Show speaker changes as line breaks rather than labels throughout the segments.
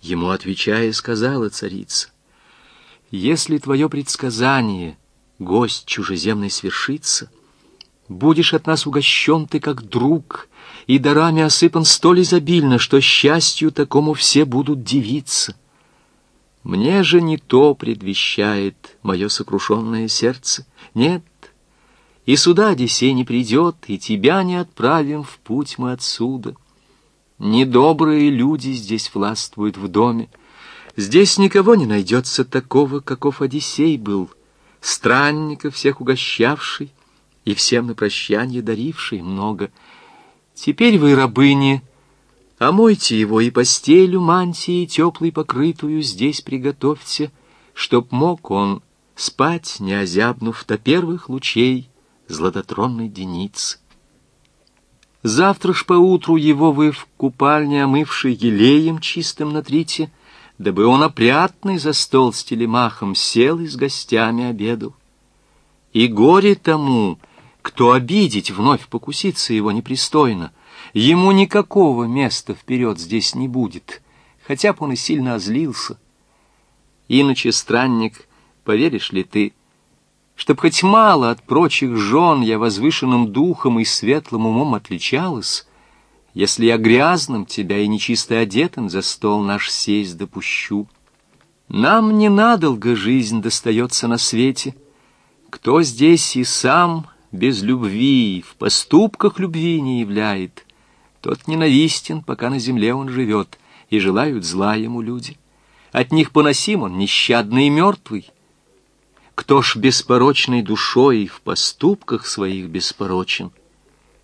Ему отвечая, сказала царица, «Если твое предсказание, гость чужеземный, свершится, будешь от нас угощен ты как друг, и дарами осыпан столь изобильно, что счастью такому все будут дивиться. Мне же не то предвещает мое сокрушенное сердце. Нет, и сюда Одиссей не придет, и тебя не отправим в путь мы отсюда. Недобрые люди здесь властвуют в доме. Здесь никого не найдется такого, каков Одиссей был, странника всех угощавший и всем на прощанье даривший много. Теперь вы, рабыни, омойте его и постелю мантии теплой покрытую здесь приготовьте, чтоб мог он спать, не озябнув до первых лучей златотронной деницы. Завтра ж поутру его вы в купальне, омывший елеем чистым натрите, дабы он опрятный за стол с телемахом сел и с гостями обедал. И горе тому, кто обидеть вновь покуситься его непристойно, ему никакого места вперед здесь не будет, хотя б он и сильно озлился. Иначе, странник, поверишь ли ты, чтоб хоть мало от прочих жен я возвышенным духом и светлым умом отличалась, если я грязным тебя и нечисто одетым за стол наш сесть допущу. Нам не надолго жизнь достается на свете. Кто здесь и сам без любви, в поступках любви не являет, тот ненавистен, пока на земле он живет, и желают зла ему люди. От них поносим он нещадный и мертвый, кто ж беспорочной душой в поступках своих беспорочен?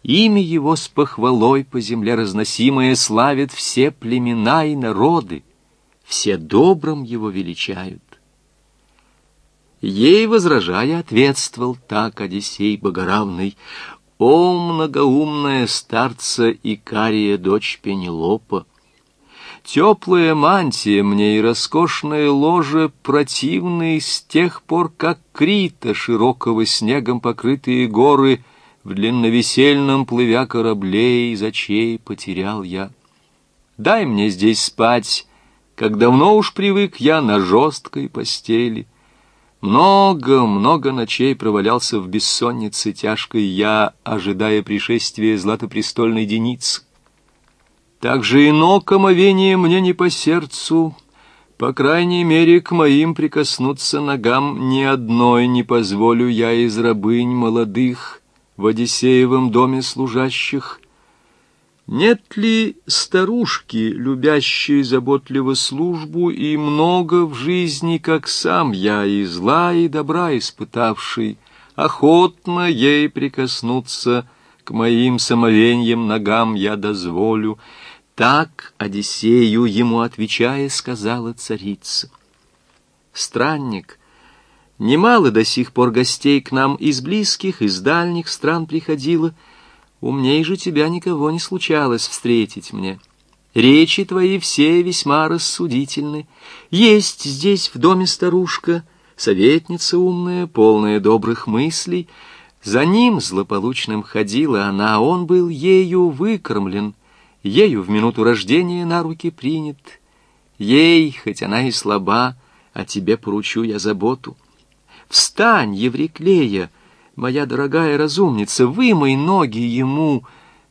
Имя его с похвалой по земле разносимое славят все племена и народы, все добрым его величают. Ей, возражая, ответствовал так Одиссей Богоравный, «О, многоумная старца Икария, дочь Пенелопа! Теплая мантия мне и роскошное ложе противные с тех пор, как Крита, широкого снегом покрытые горы, в длинновесельном плывя кораблей, зачей потерял я. Дай мне здесь спать, как давно уж привык я на жесткой постели. Много-много ночей провалялся в бессоннице тяжкой я, ожидая пришествия златопрестольной деницы. Так же ино комовение мне не по сердцу, по крайней мере, к моим прикоснуться ногам ни одной не позволю я из рабынь молодых в Одиссеевом доме служащих. Нет ли старушки, любящей заботливо службу, и много в жизни, как сам я, и зла, и добра испытавший, охотно ей прикоснуться к моим самовеньям ногам я дозволю, так Одиссею ему отвечая сказала царица. Странник, немало до сих пор гостей к нам из близких, из дальних стран приходило, умней же тебя никого не случалось встретить мне. Речи твои все весьма рассудительны. Есть здесь в доме старушка, советница умная, полная добрых мыслей. За ним злополучным ходила она, он был ею выкормлен — ею в минуту рождения на руки принят. Ей, хоть она и слаба, о тебе поручу я заботу. Встань, Евриклея, моя дорогая разумница, вымой ноги ему,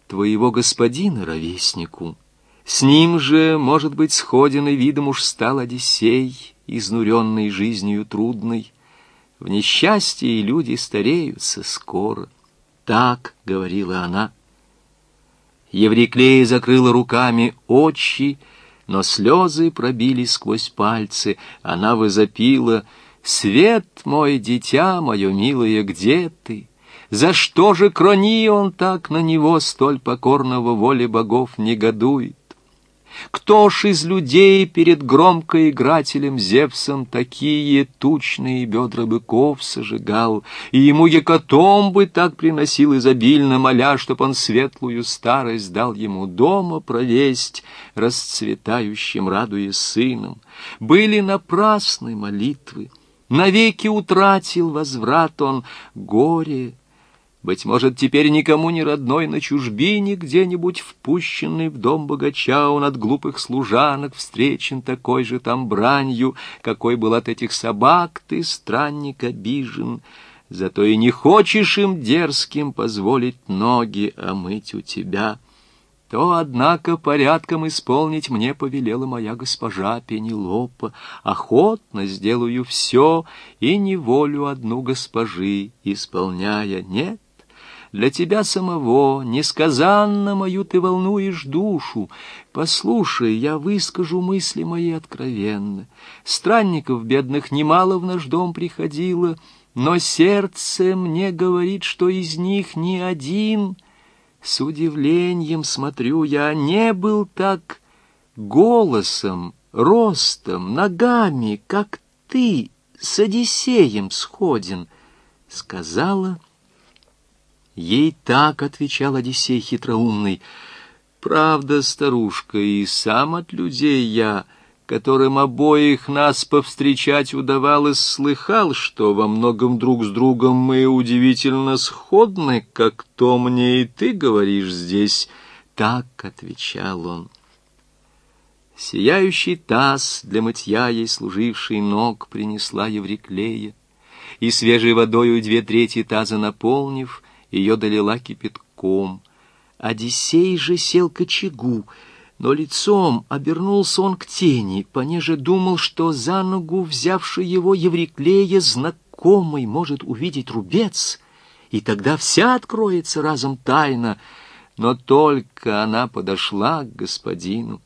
твоего господина ровеснику. С ним же, может быть, сходен и видом уж стал Одиссей, изнуренный жизнью трудной. В несчастье люди стареются скоро. Так, — говорила она, — Евриклея закрыла руками очи, но слезы пробили сквозь пальцы. Она возопила «Свет мой, дитя мое милое, где ты? За что же крони он так на него, столь покорного воле богов, негодует? Кто ж из людей перед громко игрателем Зевсом такие тучные бедра быков сожигал, и ему бы так приносил изобильно, моля, чтоб он светлую старость дал ему дома провесть, расцветающим радуясь сыном. Были напрасны молитвы, навеки утратил возврат он горе, Быть может, теперь никому не родной на чужбине, где-нибудь впущенный в дом богача, он от глупых служанок встречен такой же там бранью, какой был от этих собак ты, странник, обижен. Зато и не хочешь им дерзким позволить ноги омыть у тебя» то, однако, порядком исполнить мне повелела моя госпожа Пенелопа. Охотно сделаю все, и не волю одну госпожи исполняя. Нет, для тебя самого, несказанно мою ты волнуешь душу. Послушай, я выскажу мысли мои откровенно. Странников бедных немало в наш дом приходило, но сердце мне говорит, что из них ни один с удивлением смотрю я, не был так голосом, ростом, ногами, как ты с Одиссеем сходен, сказала. Ей так отвечал Одиссей хитроумный. Правда, старушка, и сам от людей я которым обоих нас повстречать удавалось, слыхал, что во многом друг с другом мы удивительно сходны, как то мне и ты говоришь здесь. Так отвечал он. Сияющий таз для мытья ей служивший ног принесла Евриклея, и свежей водою две трети таза наполнив, ее долила кипятком. Одиссей же сел к очагу, но лицом обернулся он к тени, понеже думал, что за ногу, взявший его Евриклея, знакомый может увидеть рубец, и тогда вся откроется разом тайна. Но только она подошла к господину,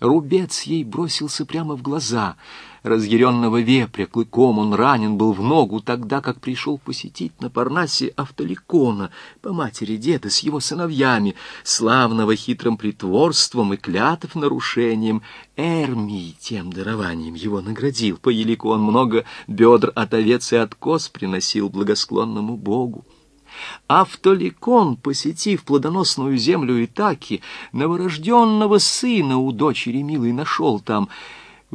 рубец ей бросился прямо в глаза — разъяренного вепря клыком он ранен был в ногу тогда, как пришел посетить на Парнасе Автоликона по матери деда с его сыновьями, славного хитрым притворством и клятв нарушением. Эрмий тем дарованием его наградил, по елику он много бедр от овец и от коз приносил благосклонному богу. Автоликон, посетив плодоносную землю Итаки, новорожденного сына у дочери милой нашел там —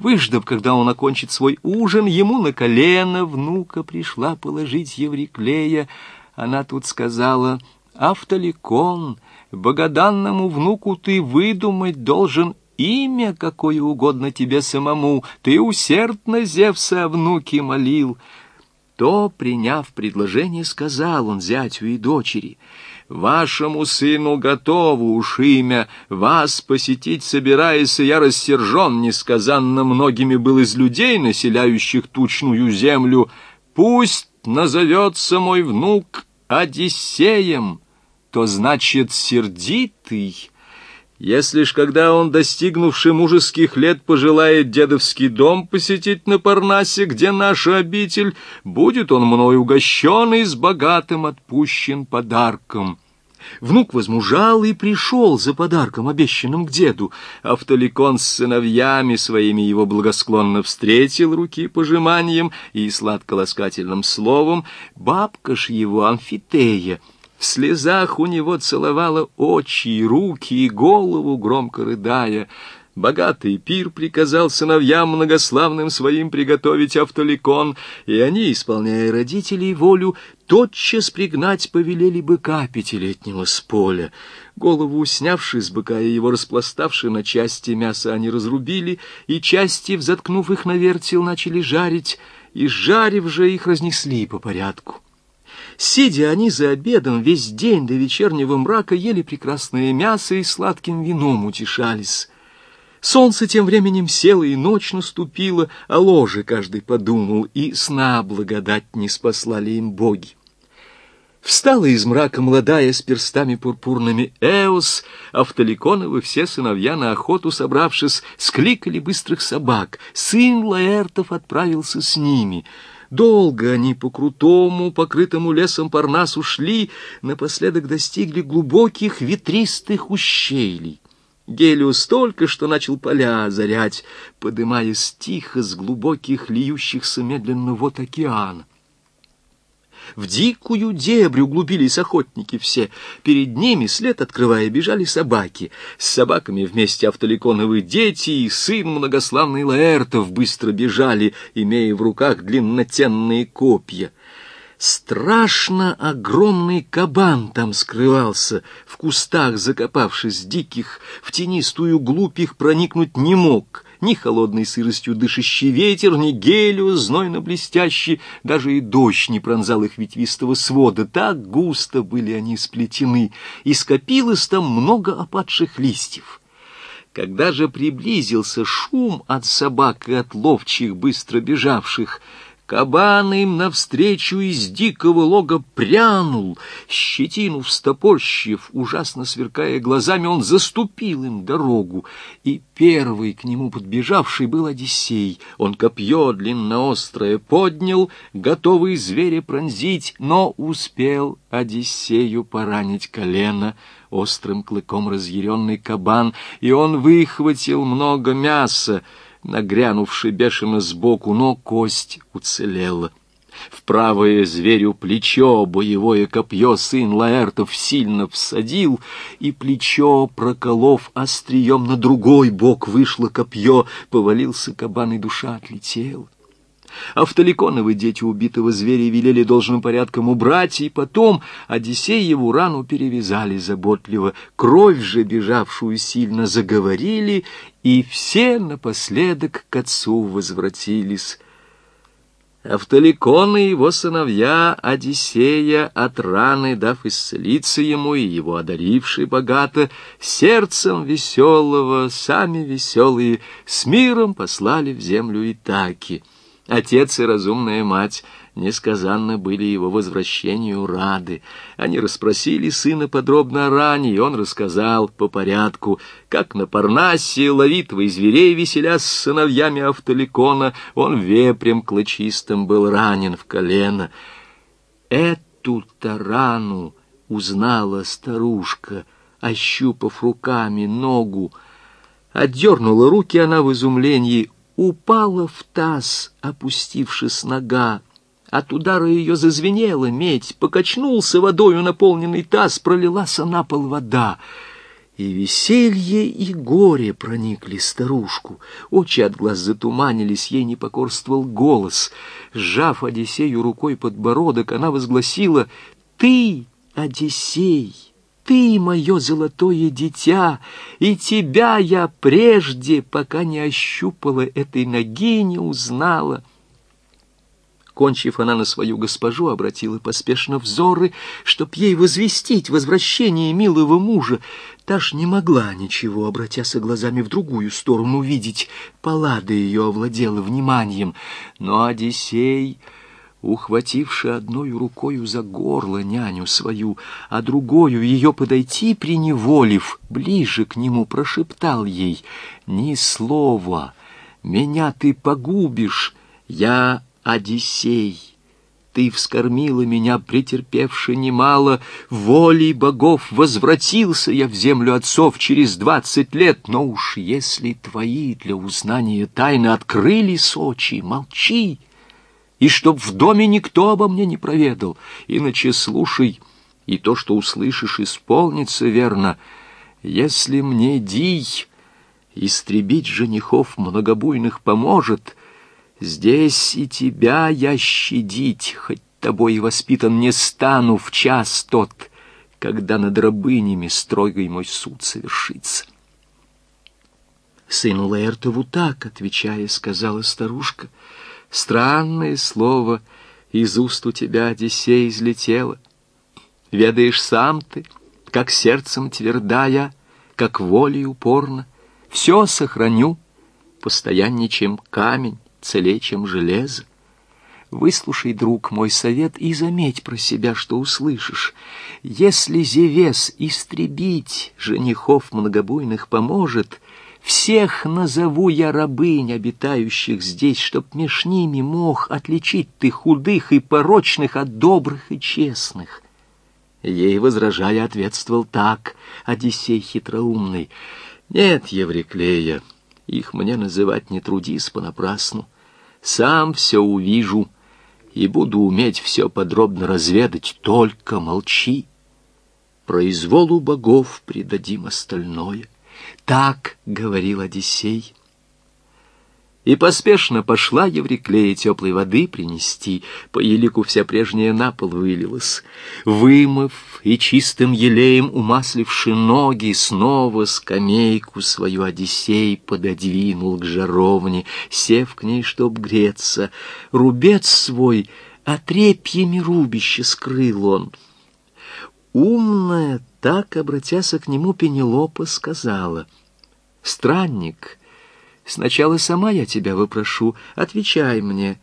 Выждав, когда он окончит свой ужин, ему на колено внука пришла положить Евриклея. Она тут сказала, «Автоликон, богоданному внуку ты выдумать должен имя, какое угодно тебе самому. Ты усердно Зевса о внуке молил». То, приняв предложение, сказал он зятю и дочери — Вашему сыну готово уж имя, вас посетить собираясь, я рассержен несказанно многими был из людей, населяющих тучную землю. Пусть назовется мой внук Одиссеем, то значит сердитый, если ж когда он, достигнувший мужеских лет, пожелает дедовский дом посетить на Парнасе, где наша обитель, будет он мной угощен и с богатым отпущен подарком. Внук возмужал и пришел за подарком, обещанным к деду. Автоликон с сыновьями своими его благосклонно встретил руки пожиманием и сладколаскательным словом. Бабка ж его, Амфитея, в слезах у него целовала очи и руки и голову, громко рыдая. Богатый пир приказал сыновьям многославным своим приготовить автоликон, и они, исполняя родителей волю, тотчас пригнать повелели быка пятилетнего с поля. Голову, снявши с быка и его распластавши на части мяса, они разрубили, и части, взаткнув их на вертел, начали жарить, и, жарив же, их разнесли по порядку. Сидя они за обедом весь день до вечернего мрака ели прекрасное мясо и сладким вином утешались. Солнце тем временем село, и ночь наступила, а ложе каждый подумал, и сна благодать не спаслали им боги. Встала из мрака молодая с перстами пурпурными Эос, Автоликоновы все сыновья на охоту собравшись, скликали быстрых собак. Сын Лаэртов отправился с ними — Долго они по крутому, покрытому лесом Парнасу шли, напоследок достигли глубоких ветристых ущелий. Гелиус только что начал поля озарять, подымаясь тихо с глубоких льющихся медленно вот океана. В дикую дебрю углубились охотники все. Перед ними, след открывая, бежали собаки. С собаками вместе автоликоновые дети и сын многославный Лаэртов быстро бежали, имея в руках длиннотенные копья. Страшно огромный кабан там скрывался, в кустах закопавшись диких, в тенистую глубь их проникнуть не мог. Ни холодной сыростью дышащий ветер, ни гелиус, знойно-блестящий, даже и дождь не пронзал их ветвистого свода. Так густо были они сплетены, и скопилось там много опадших листьев. Когда же приблизился шум от собак и от ловчих, быстро бежавших, Кабан им навстречу из дикого лога прянул, щетину встопорщив, ужасно сверкая глазами, он заступил им дорогу, и первый к нему подбежавший был Одиссей. Он копье длинноострое поднял, готовый зверя пронзить, но успел Одиссею поранить колено, острым клыком разъяренный кабан, и он выхватил много мяса, нагрянувший бешено сбоку, но кость уцелела. В правое зверю плечо боевое копье сын Лаэртов сильно всадил, и плечо, проколов острием на другой бок, вышло копье, повалился кабан, и душа отлетела. Автоликоновы дети убитого зверя велели должным порядком убрать, и потом Одиссей его рану перевязали заботливо. Кровь же, бежавшую сильно, заговорили, и все напоследок к отцу возвратились. Автоликон и его сыновья Одиссея от раны, дав исцелиться ему и его одаривший богато, сердцем веселого, сами веселые, с миром послали в землю Итаки — Отец и разумная мать несказанно были его возвращению рады. Они расспросили сына подробно о ране, и он рассказал по порядку, как на Парнасе ловитвой зверей веселя с сыновьями Автоликона, он вепрем клочистым был ранен в колено. Эту-то рану узнала старушка, ощупав руками ногу. Отдернула руки она в изумлении, упала в таз, опустившись нога. От удара ее зазвенела медь, покачнулся водою наполненный таз, пролилась на пол вода. И веселье, и горе проникли старушку. Очи от глаз затуманились, ей не покорствовал голос. Сжав Одиссею рукой подбородок, она возгласила «Ты, Одиссей!» Ты мое золотое дитя, и тебя я прежде, пока не ощупала этой ноги, не узнала. Кончив, она на свою госпожу обратила поспешно взоры, чтоб ей возвестить возвращение милого мужа. Та ж не могла ничего, обратясь глазами в другую сторону, видеть. Паллада ее овладела вниманием, но Одиссей ухвативши одной рукою за горло няню свою, а другою ее подойти приневолив, ближе к нему прошептал ей «Ни слова, меня ты погубишь, я Одиссей». Ты вскормила меня, претерпевши немало, волей богов возвратился я в землю отцов через двадцать лет, но уж если твои для узнания тайны открыли сочи, молчи, и чтоб в доме никто обо мне не проведал. Иначе слушай, и то, что услышишь, исполнится верно. Если мне Дий истребить женихов многобуйных поможет, здесь и тебя я щадить, хоть тобой и воспитан не стану в час тот, когда над рабынями строгой мой суд совершится. Сыну Лаэртову так, отвечая, сказала старушка — Странное слово из уст у тебя, Одиссей, излетело. Ведаешь сам ты, как сердцем твердая, как волей упорно. Все сохраню, постояннее, чем камень, целей, чем железо. Выслушай, друг, мой совет и заметь про себя, что услышишь. Если Зевес истребить женихов многобойных поможет, всех назову я рабынь, обитающих здесь, чтоб меж ними мог отличить ты худых и порочных от добрых и честных. Ей, возражая, ответствовал так Одиссей хитроумный. Нет, Евриклея, их мне называть не трудись понапрасну. Сам все увижу и буду уметь все подробно разведать, только молчи. Произволу богов придадим остальное. Так говорил Одиссей. И поспешно пошла Евриклея теплой воды принести, по елику вся прежняя на пол вылилась. Вымыв и чистым елеем умасливши ноги, снова скамейку свою Одиссей пододвинул к жаровне, сев к ней, чтоб греться. Рубец свой отрепьями рубище скрыл он. Умная, так, обратясь к нему, Пенелопа сказала, «Странник, — Сначала сама я тебя выпрошу, отвечай мне.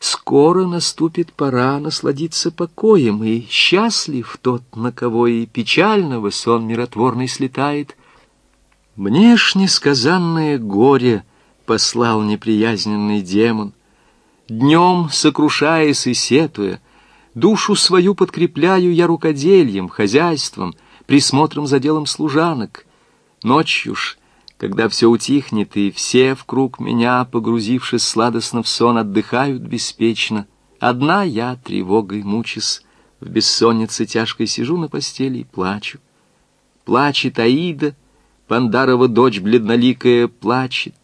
Скоро наступит пора насладиться покоем, и счастлив тот, на кого и печального сон миротворный слетает. Мне ж несказанное горе послал неприязненный демон. Днем, сокрушаясь и сетуя, душу свою подкрепляю я рукодельем, хозяйством, присмотром за делом служанок. Ночью ж когда все утихнет, и все в круг меня, погрузившись сладостно в сон, отдыхают беспечно, одна я тревогой мучись, в бессоннице тяжкой сижу на постели и плачу. Плачет Аида, Пандарова дочь бледноликая, плачет.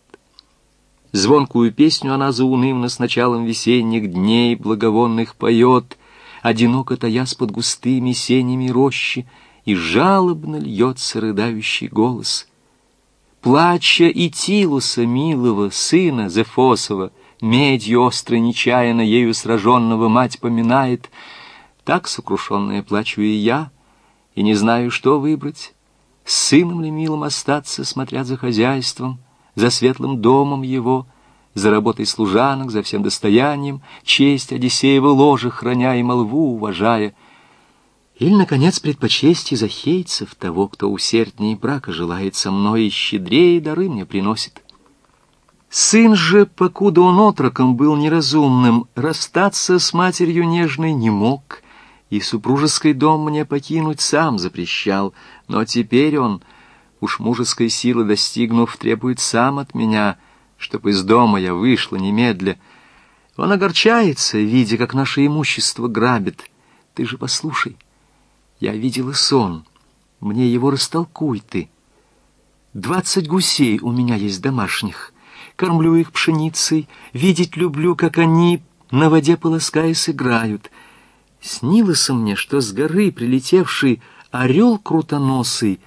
Звонкую песню она заунывно с началом весенних дней благовонных поет, одиноко таясь под густыми сенями рощи, и жалобно льется рыдающий голос — плача и Тилуса, милого, сына Зефосова, медью остро нечаянно ею сраженного мать поминает, так сокрушенная плачу и я, и не знаю, что выбрать, с сыном ли милым остаться, смотря за хозяйством, за светлым домом его, за работой служанок, за всем достоянием, честь Одиссеева ложа храня и молву уважая — или, наконец, предпочесть изохейцев, того, кто усерднее брака желает со мной и щедрее дары мне приносит. Сын же, покуда он отроком был неразумным, расстаться с матерью нежной не мог, и супружеский дом мне покинуть сам запрещал, но теперь он, уж мужеской силы достигнув, требует сам от меня, чтоб из дома я вышла немедля. Он огорчается, видя, как наше имущество грабит. Ты же послушай, — я видела сон. Мне его растолкуй ты. Двадцать гусей у меня есть домашних. Кормлю их пшеницей, видеть люблю, как они, на воде полоскаясь, играют. Снилось мне, что с горы прилетевший орел крутоносый,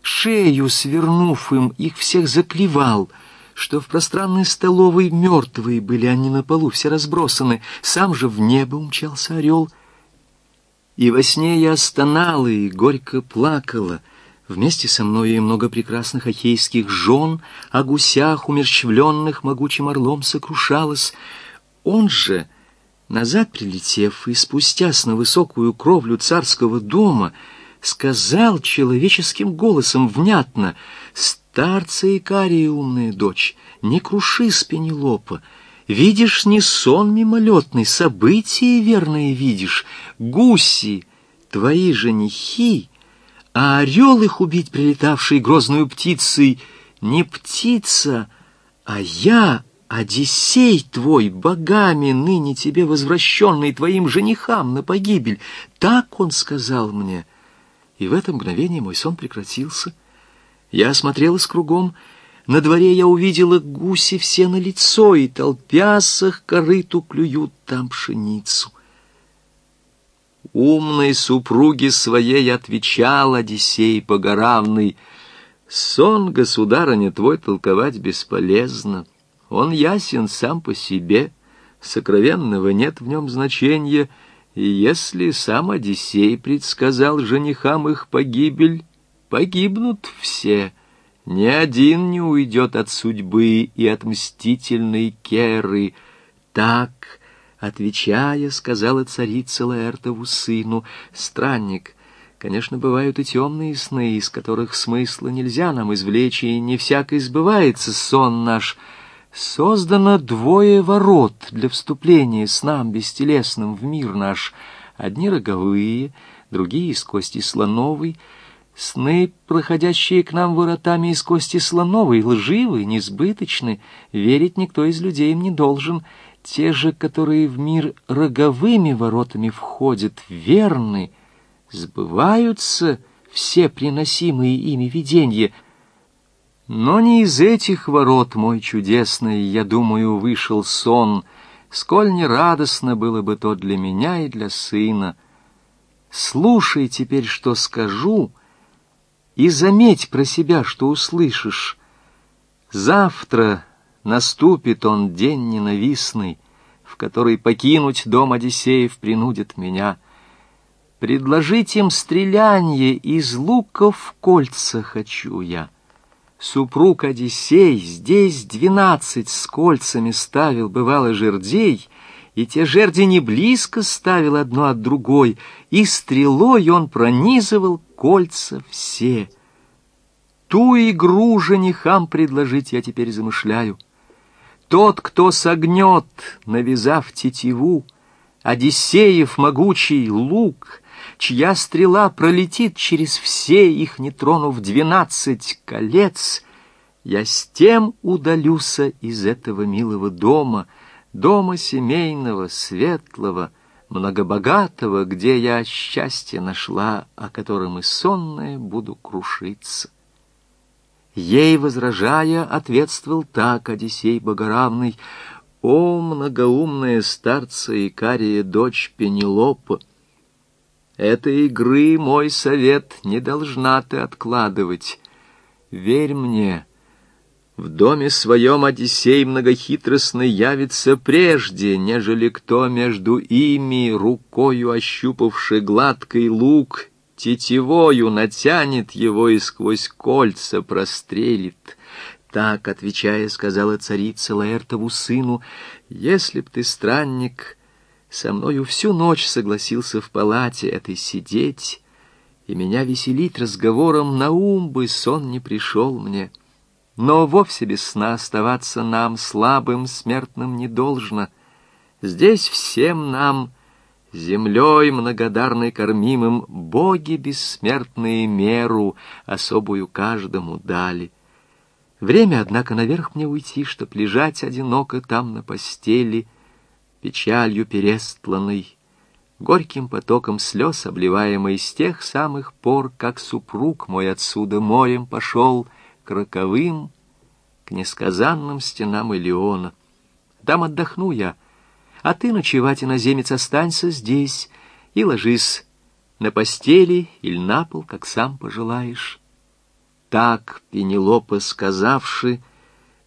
шею свернув им, их всех заклевал, что в пространной столовой мертвые были они на полу, все разбросаны, сам же в небо умчался орел — и во сне я стонала и горько плакала. Вместе со мной и много прекрасных ахейских жен, о гусях, умерщвленных могучим орлом, сокрушалась. Он же, назад прилетев и спустясь на высокую кровлю царского дома, сказал человеческим голосом внятно, «Старца Икария, умная дочь, не круши с Пенелопа, Видишь не сон мимолетный, события верные видишь, гуси, твои женихи, а орел их убить прилетавший грозную птицей, не птица, а я, Одиссей твой, богами ныне тебе возвращенный твоим женихам на погибель. Так он сказал мне. И в это мгновение мой сон прекратился. Я осмотрелась кругом, на дворе я увидела гуси все на лицо, и толпясь их корыту клюют там пшеницу. Умной супруге своей отвечал Одиссей Богоравный, «Сон, государыня, твой толковать бесполезно. Он ясен сам по себе, сокровенного нет в нем значения, и если сам Одиссей предсказал женихам их погибель, погибнут все». Ни один не уйдет от судьбы и от мстительной Керы. Так, отвечая, сказала царица Лаэртову сыну, странник, Конечно, бывают и темные сны, из которых смысла нельзя нам извлечь, и не всяко избывается сон наш. Создано двое ворот для вступления с нам бестелесным в мир наш. Одни роговые, другие из кости слоновой — Сны, проходящие к нам воротами из кости слоновой, лживы, несбыточны, верить никто из людей им не должен. Те же, которые в мир роговыми воротами входят, верны, сбываются все приносимые ими видения. Но не из этих ворот, мой чудесный, я думаю, вышел сон, сколь нерадостно было бы то для меня и для сына. Слушай теперь, что скажу, и заметь про себя, что услышишь. Завтра наступит он день ненавистный, в который покинуть дом Одиссеев принудит меня. Предложить им стрелянье из лука в кольца хочу я. Супруг Одиссей здесь двенадцать с кольцами ставил, бывало, жердей, и те жерди не близко ставил одно от другой, и стрелой он пронизывал кольца все. Ту игру женихам предложить я теперь замышляю. Тот, кто согнет, навязав тетиву, Одиссеев могучий лук, чья стрела пролетит через все их, не тронув двенадцать колец, я с тем удалюся из этого милого дома, дома семейного, светлого, многобогатого, где я счастье нашла, о котором и сонное буду крушиться. Ей, возражая, ответствовал так Одиссей Богоравный, «О, многоумная старца Икария, дочь Пенелопа! Этой игры мой совет не должна ты откладывать. Верь мне, в доме своем Одиссей многохитростный явится прежде, нежели кто между ими, рукою ощупавший гладкий лук, тетивою натянет его и сквозь кольца прострелит. Так, отвечая, сказала царица Лаэртову сыну, «Если б ты, странник, со мною всю ночь согласился в палате этой сидеть, и меня веселить разговором на ум бы сон не пришел мне. Но вовсе без сна оставаться нам, слабым смертным, не должно. Здесь всем нам, землей многодарной кормимым, боги бессмертные меру особую каждому дали. Время, однако, наверх мне уйти, чтоб лежать одиноко там на постели — печалью перестланный, горьким потоком слез, обливаемый с тех самых пор, как супруг мой отсюда морем пошел к роковым, к несказанным стенам Илеона. Там отдохну я, а ты, ночевать иноземец, останься здесь и ложись на постели или на пол, как сам пожелаешь. Так Пенелопа, сказавши,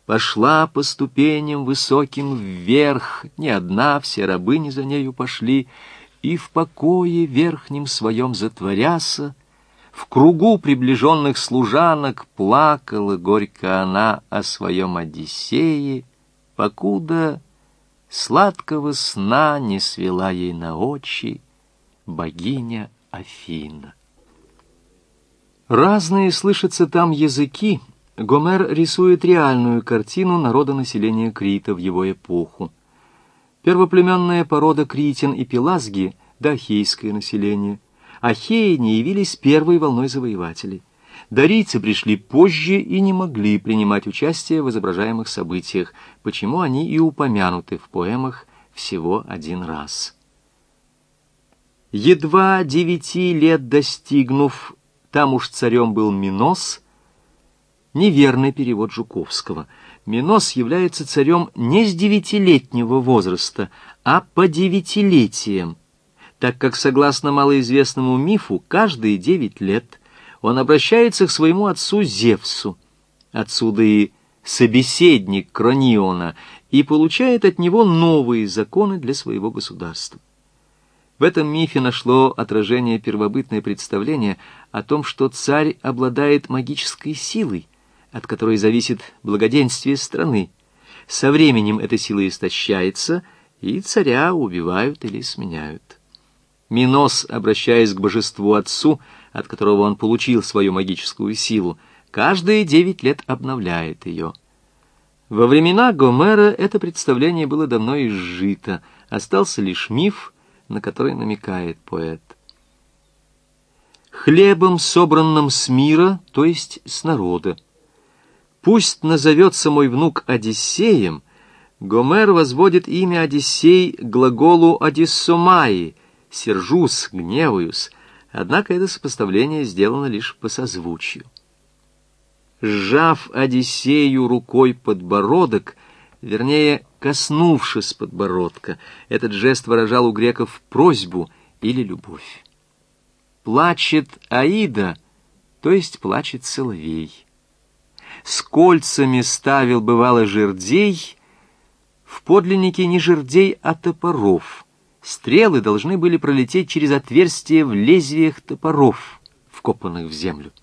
пошла по ступеням высоким вверх, не одна, все рабыни за нею пошли, и в покое верхнем своем затворяса, в кругу приближенных служанок плакала горько она о своем Одиссее, покуда сладкого сна не свела ей на очи богиня Афина. Разные слышатся там языки, Гомер рисует реальную картину народонаселения Крита в его эпоху. Первоплеменная порода критин и пелазги – дахейское население. Ахеи не явились первой волной завоевателей. Дарийцы пришли позже и не могли принимать участие в изображаемых событиях, почему они и упомянуты в поэмах всего один раз. Едва девяти лет достигнув, там уж царем был Минос – неверный перевод Жуковского. Минос является царем не с девятилетнего возраста, а по девятилетиям, так как, согласно малоизвестному мифу, каждые девять лет он обращается к своему отцу Зевсу, отсюда и собеседник Крониона, и получает от него новые законы для своего государства. В этом мифе нашло отражение первобытное представление о том, что царь обладает магической силой, от которой зависит благоденствие страны. Со временем эта сила истощается, и царя убивают или сменяют. Минос, обращаясь к божеству отцу, от которого он получил свою магическую силу, каждые девять лет обновляет ее. Во времена Гомера это представление было давно изжито, остался лишь миф, на который намекает поэт. Хлебом, собранным с мира, то есть с народа, Пусть назовется мой внук Одиссеем, Гомер возводит имя Одиссей глаголу «одиссомаи», «сержусь», «гневаюсь», однако это сопоставление сделано лишь по созвучию. сжав Одиссею рукой подбородок, вернее, коснувшись подбородка, этот жест выражал у греков просьбу или любовь. Плачет Аида, то есть плачет Соловей. С кольцами ставил, бывало, жердей, в подлиннике не жердей, а топоров. Стрелы должны были пролететь через отверстия в лезвиях топоров, вкопанных в землю.